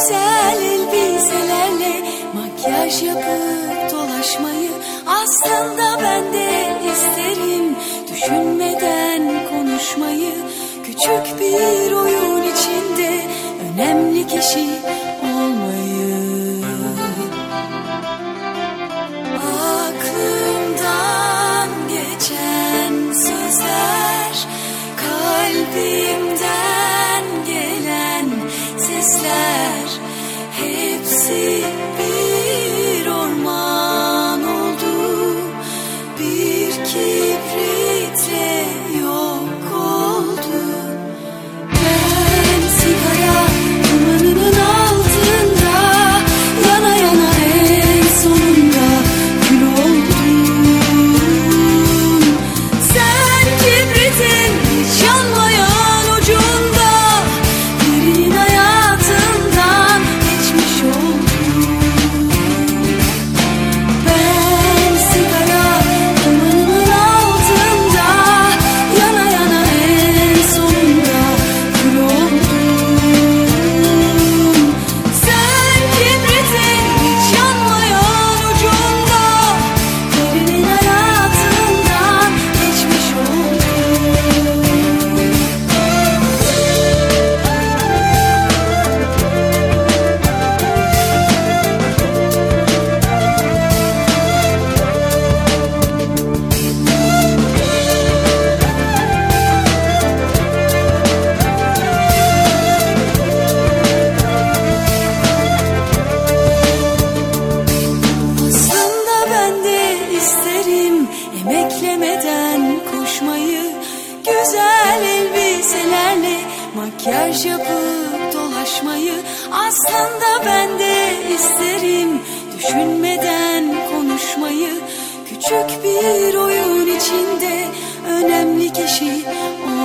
Güzel elbiselerle makyaj yapıp dolaşmayı Aslında ben de isterim. Düşünmeden konuşmayı Küçük bir oyun içinde önemli kişi olmayı. Aklımdan geçen sözler Kalbimden see. Emeklemeden koşmayı Güzel elbiselerle makyaj yapıp dolaşmayı Aslında ben de isterim. Düşünmeden konuşmayı Küçük bir oyun içinde önemli kişi olmayı